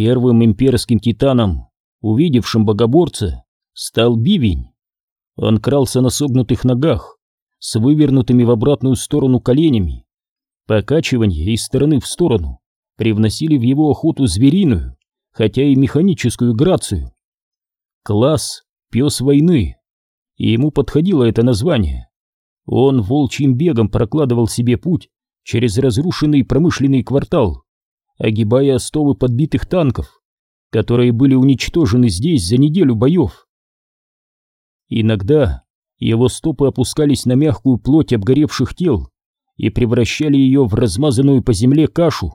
Первым имперским титаном, увидевшим богоборца, стал бивень. Он крался на согнутых ногах, с вывернутыми в обратную сторону коленями. Покачивание из стороны в сторону привносили в его охоту звериную, хотя и механическую грацию. Класс «Пес войны», и ему подходило это название. Он волчьим бегом прокладывал себе путь через разрушенный промышленный квартал, огибая остовы подбитых танков, которые были уничтожены здесь за неделю боев. Иногда его стопы опускались на мягкую плоть обгоревших тел и превращали ее в размазанную по земле кашу.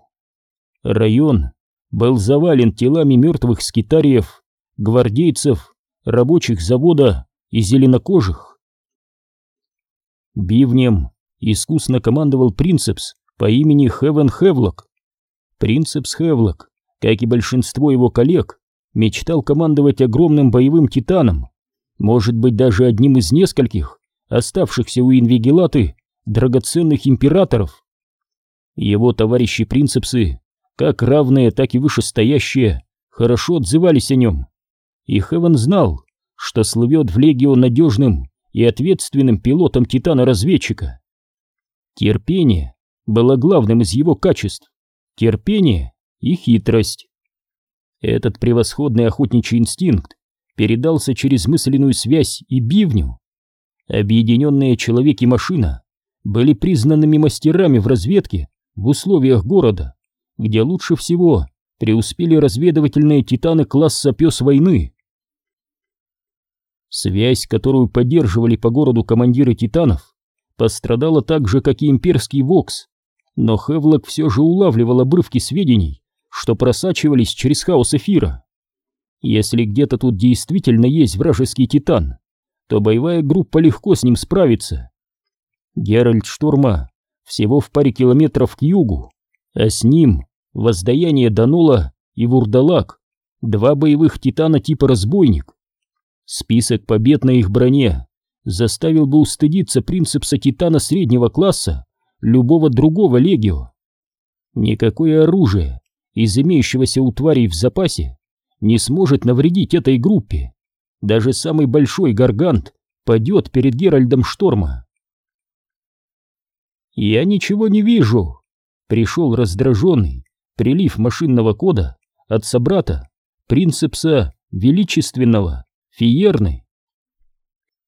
Район был завален телами мертвых скитариев, гвардейцев, рабочих завода и зеленокожих. Бивнем искусно командовал принцепс по имени Хевен Хевлок. Принцепс Хевлок, как и большинство его коллег, мечтал командовать огромным боевым титаном, может быть даже одним из нескольких оставшихся у Инвигелаты драгоценных императоров. Его товарищи-принцепсы, как равные, так и вышестоящие, хорошо отзывались о нем. И Хевен знал, что слывет в Легио надежным и ответственным пилотом Титана-разведчика. Терпение было главным из его качеств. Терпение и хитрость. Этот превосходный охотничий инстинкт передался через мысленную связь и бивню. Объединенные человек и машина были признанными мастерами в разведке в условиях города, где лучше всего преуспели разведывательные титаны класса «Пес войны». Связь, которую поддерживали по городу командиры титанов, пострадала так же, как и имперский ВОКС, но Хевлок все же улавливал обрывки сведений, что просачивались через хаос эфира. Если где-то тут действительно есть вражеский титан, то боевая группа легко с ним справится. Геральт Шторма всего в паре километров к югу, а с ним воздаяние Данула и Вурдалак, два боевых титана типа разбойник. Список побед на их броне заставил бы устыдиться принципса титана среднего класса любого другого легио. Никакое оружие из имеющегося у тварей в запасе не сможет навредить этой группе. Даже самый большой гаргант падет перед Геральдом Шторма. «Я ничего не вижу!» Пришел раздраженный прилив машинного кода от собрата, принцепса величественного, фиерны.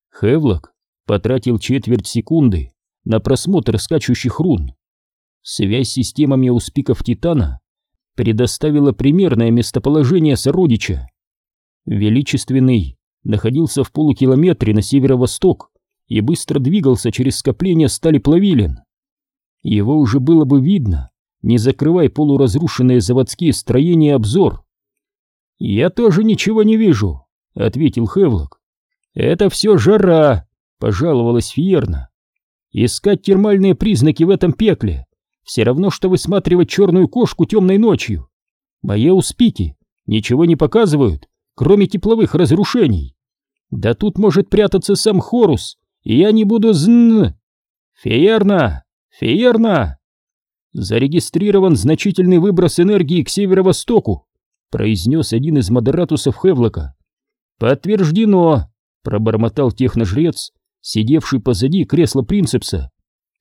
Хевлок потратил четверть секунды на просмотр скачущих рун. Связь с системами успиков Титана предоставила примерное местоположение сородича. Величественный находился в полукилометре на северо-восток и быстро двигался через скопление стали плавилин. Его уже было бы видно, не закрывай полуразрушенные заводские строения обзор. «Я тоже ничего не вижу», — ответил Хевлок. «Это все жара», — пожаловалась Фьерна. «Искать термальные признаки в этом пекле все равно, что высматривать черную кошку темной ночью. Мои успики ничего не показывают, кроме тепловых разрушений. Да тут может прятаться сам Хорус, и я не буду зн... Феерна! Феерна! Зарегистрирован значительный выброс энергии к северо-востоку, произнес один из модератусов Хевлока. Подтверждено, пробормотал техножрец, сидевший позади кресла принцепса.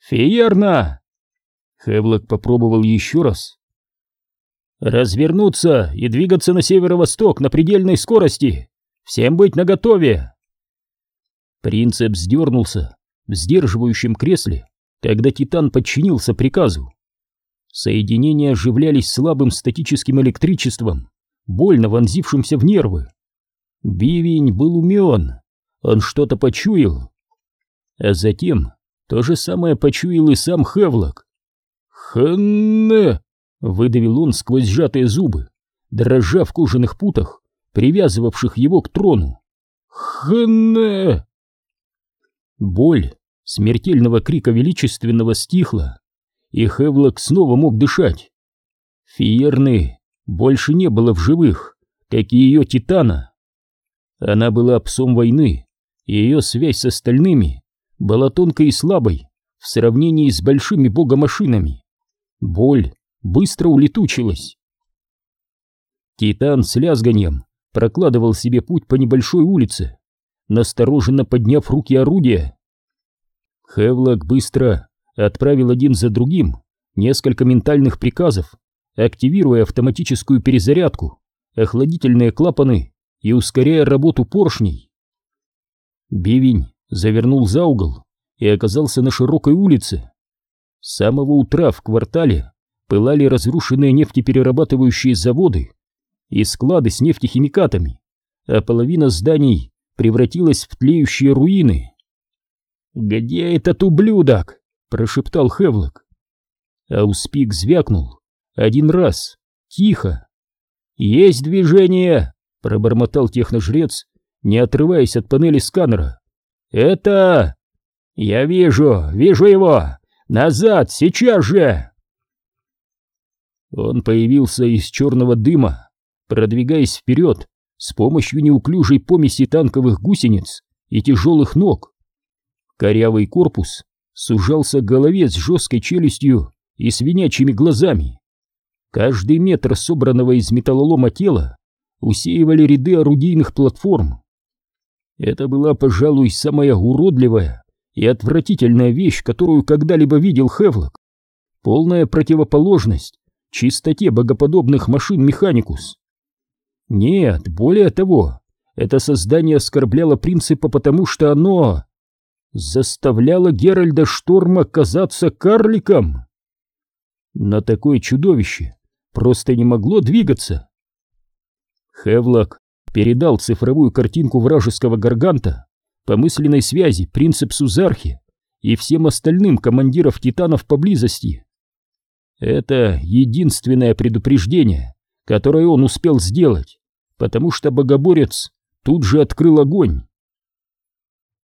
Феерна! Хевлок попробовал еще раз. «Развернуться и двигаться на северо-восток на предельной скорости! Всем быть наготове!» Принцеп сдернулся в сдерживающем кресле, когда Титан подчинился приказу. Соединения оживлялись слабым статическим электричеством, больно вонзившимся в нервы. Бивень был умен, он что-то почуял. А затем то же самое почуял и сам Хевлок. «Ханне!» — выдавил он сквозь сжатые зубы, дрожа в кожаных путах, привязывавших его к трону. «Ханне!» Боль смертельного крика величественного стихла, и Хевлок снова мог дышать. Фиерны больше не было в живых, как и ее Титана. Она была псом войны, и ее связь с остальными была тонкой и слабой в сравнении с большими богомашинами. Боль быстро улетучилась. Титан с лязганием прокладывал себе путь по небольшой улице, настороженно подняв руки орудия. Хевлок быстро отправил один за другим несколько ментальных приказов, активируя автоматическую перезарядку, охладительные клапаны и ускоряя работу поршней. Бивень завернул за угол и оказался на широкой улице. С самого утра в квартале пылали разрушенные нефтеперерабатывающие заводы и склады с нефтехимикатами, а половина зданий превратилась в тлеющие руины. «Где этот ублюдок?» — прошептал Хевлок. Ауспик звякнул. Один раз. Тихо. «Есть движение!» — пробормотал техножрец, не отрываясь от панели сканера. «Это...» «Я вижу, вижу его! Назад, сейчас же!» Он появился из черного дыма, продвигаясь вперед с помощью неуклюжей помеси танковых гусениц и тяжелых ног. Корявый корпус сужался к голове с жесткой челюстью и свинячьими глазами. Каждый метр собранного из металлолома тела усеивали ряды орудийных платформ. Это была, пожалуй, самая уродливая и отвратительная вещь, которую когда-либо видел Хевлок. Полная противоположность чистоте богоподобных машин Механикус. Нет, более того, это создание оскорбляло принципа, потому что оно заставляло Геральда Шторма казаться карликом. Но такое чудовище просто не могло двигаться. Хевлок передал цифровую картинку вражеского гарганта по мысленной связи принципсу Зархи и всем остальным командиров титанов поблизости. Это единственное предупреждение, которое он успел сделать, потому что богоборец тут же открыл огонь.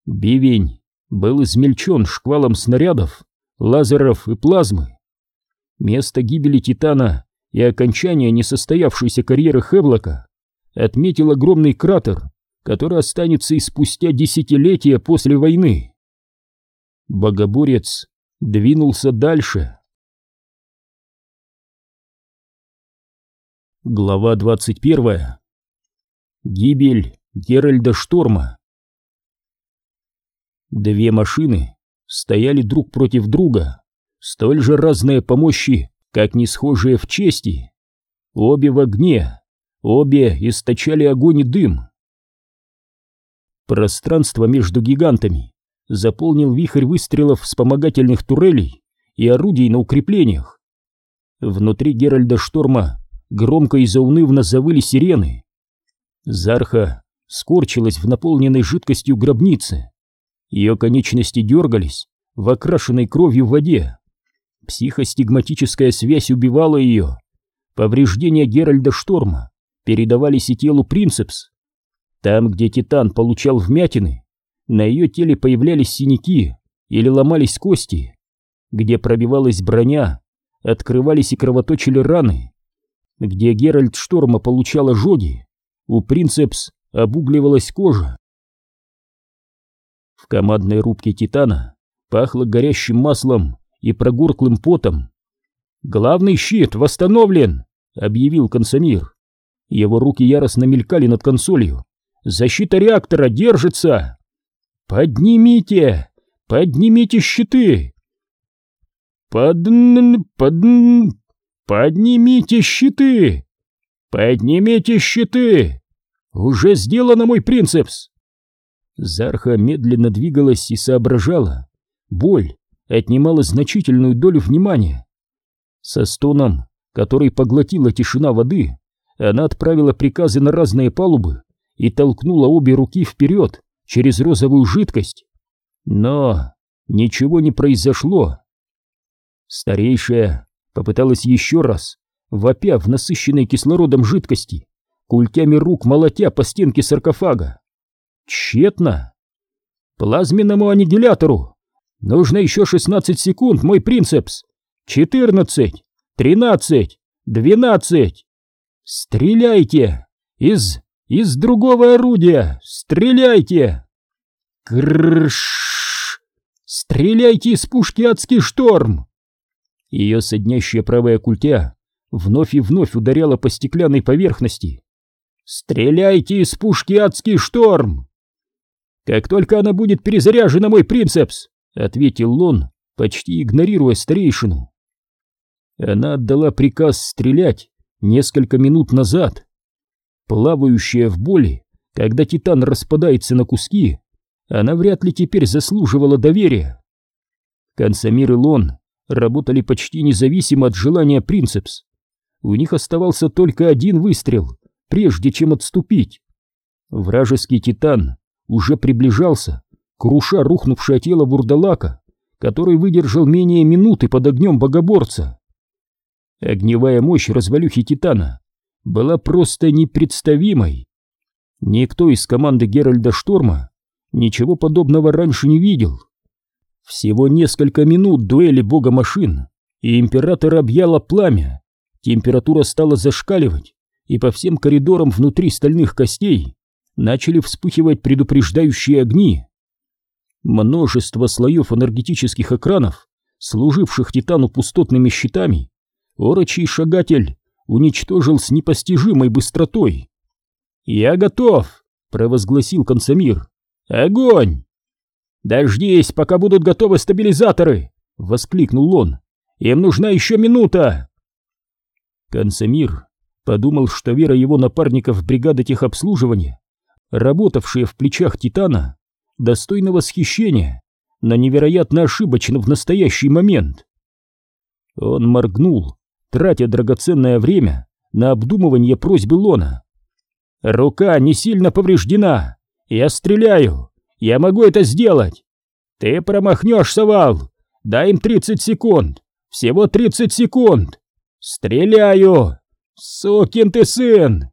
Бивень был измельчен шквалом снарядов, лазеров и плазмы. Место гибели Титана и окончания несостоявшейся карьеры Хевлока отметил огромный кратер, который останется и спустя десятилетия после войны. Богоборец двинулся дальше. Глава 21. Гибель Геральда Шторма. Две машины стояли друг против друга, столь же разные по мощи, как не схожие в чести. Обе в огне, Обе источали огонь и дым. Пространство между гигантами заполнил вихрь выстрелов вспомогательных турелей и орудий на укреплениях. Внутри Геральда Шторма громко и заунывно завыли сирены. Зарха скорчилась в наполненной жидкостью гробнице. Ее конечности дергались в окрашенной кровью воде. Психостигматическая связь убивала ее. Повреждения Геральда Шторма передавались и телу Принцепс. Там, где Титан получал вмятины, на ее теле появлялись синяки или ломались кости. Где пробивалась броня, открывались и кровоточили раны. Где Геральт Шторма получал ожоги, у Принцепс обугливалась кожа. В командной рубке Титана пахло горящим маслом и прогорклым потом. «Главный щит восстановлен!» — объявил Консамир. Его руки яростно мелькали над консолью. «Защита реактора держится!» «Поднимите! Поднимите щиты!» «Под... под... поднимите щиты! Поднимите щиты! Уже сделано, мой принцепс!» Зарха медленно двигалась и соображала. Боль отнимала значительную долю внимания. Со стоном, который поглотила тишина воды, она отправила приказы на разные палубы и толкнула обе руки вперед через розовую жидкость. Но ничего не произошло. Старейшая попыталась еще раз, вопя в насыщенной кислородом жидкости, культями рук молотя по стенке саркофага. Тщетно. Плазменному аннигилятору нужно еще 16 секунд, мой принцепс. 14, 13, 12. «Стреляйте! Из... из другого орудия! Стреляйте!» Крш! Стреляйте из пушки «Адский шторм!» Ее соднящая правая культя вновь и вновь ударяла по стеклянной поверхности. «Стреляйте из пушки адский шторм!» «Как только она будет перезаряжена, мой принцепс!» — ответил Лон, почти игнорируя старейшину. Она отдала приказ стрелять несколько минут назад. Плавающая в боли, когда Титан распадается на куски, она вряд ли теперь заслуживала доверия. Консамир и Лон работали почти независимо от желания принцепс. У них оставался только один выстрел, прежде чем отступить. Вражеский Титан уже приближался, круша рухнувшее тело вурдалака, который выдержал менее минуты под огнем богоборца. Огневая мощь развалюхи Титана была просто непредставимой. Никто из команды Геральда Шторма ничего подобного раньше не видел. Всего несколько минут дуэли бога машин, и император объяло пламя. Температура стала зашкаливать, и по всем коридорам внутри стальных костей начали вспыхивать предупреждающие огни. Множество слоев энергетических экранов, служивших Титану пустотными щитами, орочий шагатель уничтожил с непостижимой быстротой. «Я готов!» — провозгласил Консамир. «Огонь!» «Дождись, пока будут готовы стабилизаторы!» — воскликнул он. «Им нужна еще минута!» Консамир подумал, что вера его напарников бригады техобслуживания работавшие в плечах Титана, достойно восхищения, но невероятно ошибочно в настоящий момент. Он моргнул, тратя драгоценное время на обдумывание просьбы Лона. «Рука не сильно повреждена. Я стреляю. Я могу это сделать. Ты промахнешься, Вал. Дай им 30 секунд. Всего 30 секунд. Стреляю. Сукин ты сын!»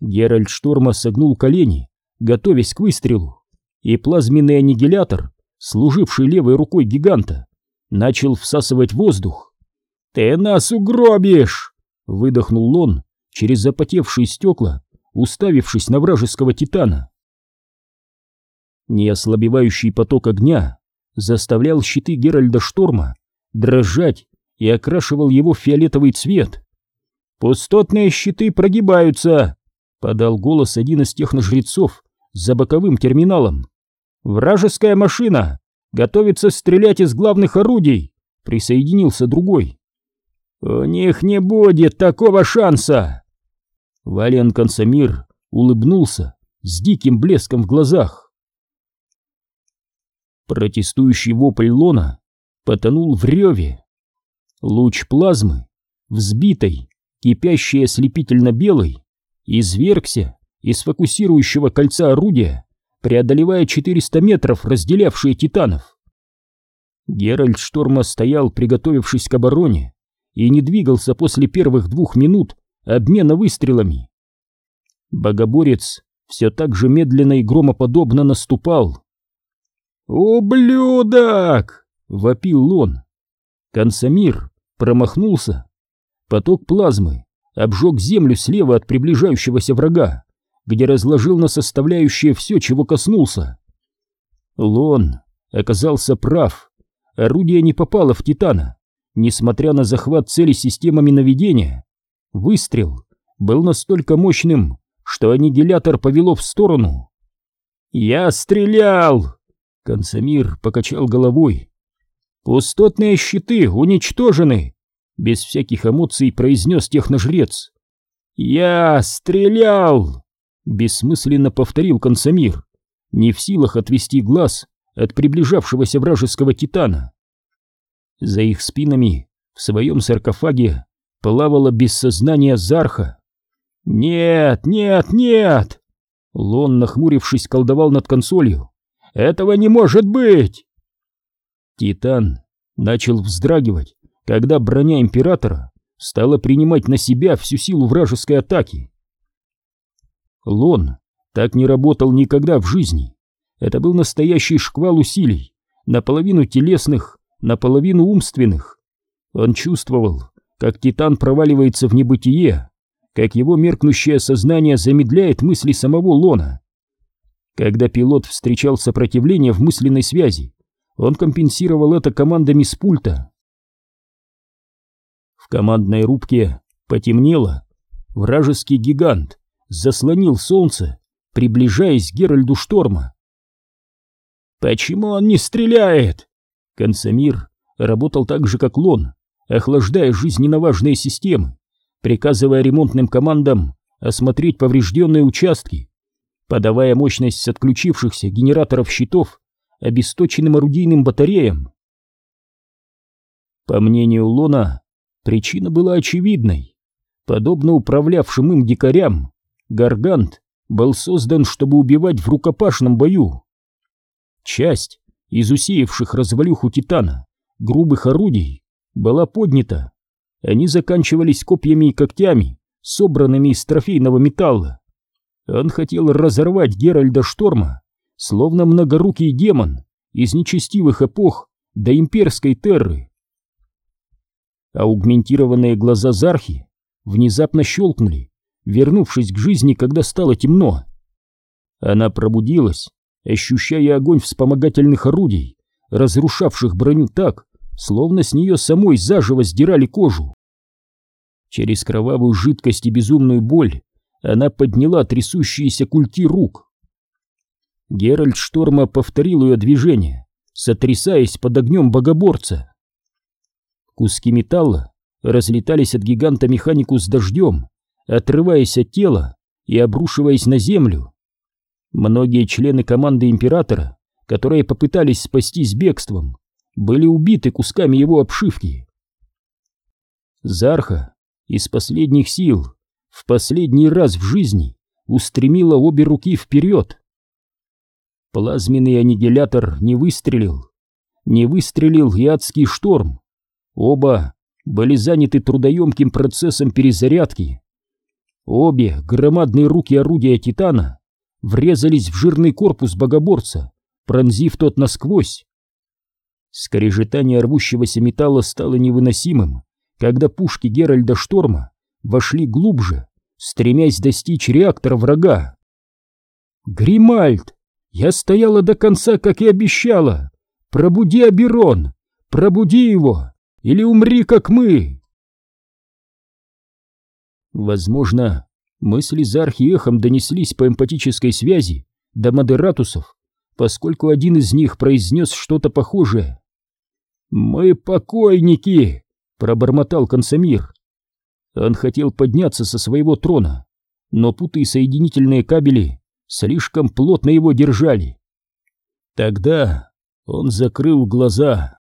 Геральт Шторма согнул колени, готовясь к выстрелу, и плазменный аннигилятор, служивший левой рукой гиганта, начал всасывать воздух. «Ты нас угробишь!» — выдохнул он через запотевшие стекла, уставившись на вражеского титана. Неослабевающий поток огня заставлял щиты Геральда Шторма дрожать и окрашивал его в фиолетовый цвет. «Пустотные щиты прогибаются!» подал голос один из техножрецов за боковым терминалом. «Вражеская машина! Готовится стрелять из главных орудий!» Присоединился другой. «У них не будет такого шанса!» Валиан Консамир улыбнулся с диким блеском в глазах. Протестующий вопль Лона потонул в реве. Луч плазмы, взбитой, кипящей ослепительно белой, извергся из фокусирующего кольца орудия, преодолевая 400 метров, разделявшие титанов. Геральт Шторма стоял, приготовившись к обороне, и не двигался после первых двух минут обмена выстрелами. Богоборец все так же медленно и громоподобно наступал. «Ублюдок!» — вопил он. Консамир промахнулся. Поток плазмы обжег землю слева от приближающегося врага, где разложил на составляющие все, чего коснулся. Лон оказался прав. Орудие не попало в Титана, несмотря на захват цели системами наведения. Выстрел был настолько мощным, что аннигилятор повело в сторону. «Я стрелял!» Консамир покачал головой. «Пустотные щиты уничтожены!» без всяких эмоций произнес техножрец. «Я стрелял!» — бессмысленно повторил Консамир, не в силах отвести глаз от приближавшегося вражеского титана. За их спинами в своем саркофаге плавала без сознания Зарха. «Нет, нет, нет!» Лон, нахмурившись, колдовал над консолью. «Этого не может быть!» Титан начал вздрагивать когда броня императора стала принимать на себя всю силу вражеской атаки. Лон так не работал никогда в жизни. Это был настоящий шквал усилий, наполовину телесных, наполовину умственных. Он чувствовал, как Титан проваливается в небытие, как его меркнущее сознание замедляет мысли самого Лона. Когда пилот встречал сопротивление в мысленной связи, он компенсировал это командами с пульта. В командной рубке Потемнело. Вражеский гигант заслонил солнце, приближаясь к Геральду Шторма. «Почему он не стреляет?» Консамир работал так же, как Лон, охлаждая жизненно важные системы, приказывая ремонтным командам осмотреть поврежденные участки, подавая мощность с отключившихся генераторов щитов обесточенным орудийным батареям. По мнению Лона, причина была очевидной. Подобно управлявшим им дикарям, Гаргант был создан, чтобы убивать в рукопашном бою. Часть из усеявших развалюху Титана грубых орудий была поднята. Они заканчивались копьями и когтями, собранными из трофейного металла. Он хотел разорвать Геральда Шторма, словно многорукий демон из нечестивых эпох до имперской терры. Аугментированные глаза Зархи внезапно щелкнули, вернувшись к жизни, когда стало темно. Она пробудилась, ощущая огонь вспомогательных орудий, разрушавших броню так, словно с нее самой заживо сдирали кожу. Через кровавую жидкость и безумную боль она подняла трясущиеся культи рук. Геральт Шторма повторил ее движение, сотрясаясь под огнем богоборца. Куски металла разлетались от гиганта механику с дождем, отрываясь от тела и обрушиваясь на землю. Многие члены команды Императора, которые попытались спастись бегством, были убиты кусками его обшивки. Зарха из последних сил в последний раз в жизни устремила обе руки вперед. Плазменный аннигилятор не выстрелил. Не выстрелил и адский шторм. Оба были заняты трудоемким процессом перезарядки. Обе громадные руки орудия Титана врезались в жирный корпус богоборца, пронзив тот насквозь. Скрежетание рвущегося металла стало невыносимым, когда пушки Геральда Шторма вошли глубже, стремясь достичь реактора врага. «Гримальд! Я стояла до конца, как и обещала! Пробуди Аберон! Пробуди его! Или умри, как мы!» Возможно, мысли Зархи эхом донеслись по эмпатической связи до модератусов, поскольку один из них произнес что-то похожее. «Мы покойники!» — пробормотал Консамир. Он хотел подняться со своего трона, но путы и соединительные кабели слишком плотно его держали. Тогда он закрыл глаза.